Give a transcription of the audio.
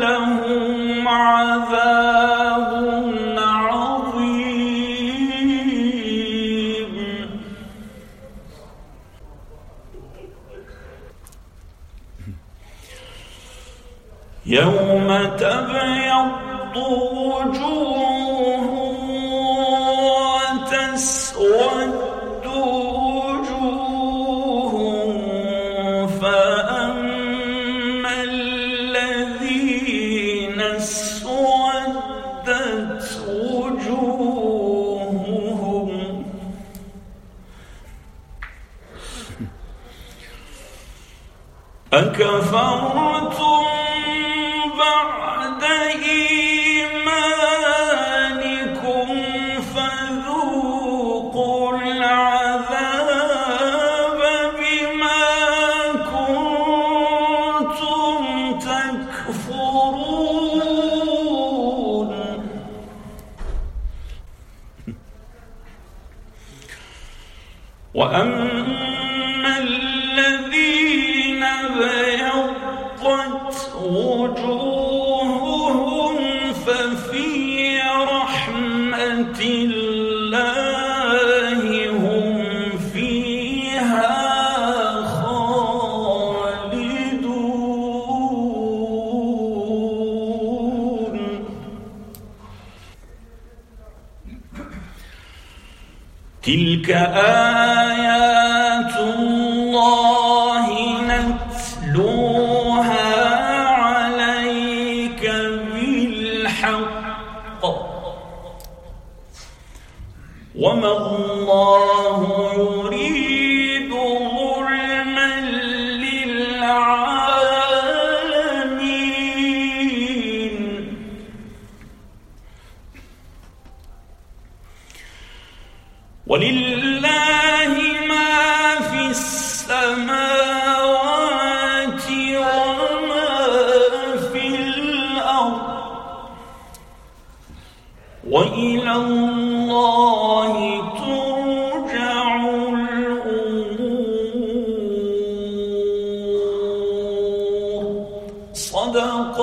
لهم عذاب عظيم. يوم تبيض وجوه بعد إيمانكم فذوقوا العذاب بما كنتم تكفرون. وأما تلك آيات الله نتلوها عليك بالحق وما الله ولله ما في السماوات وما في الأرض. وإلى الله ترجع الأمور. صدق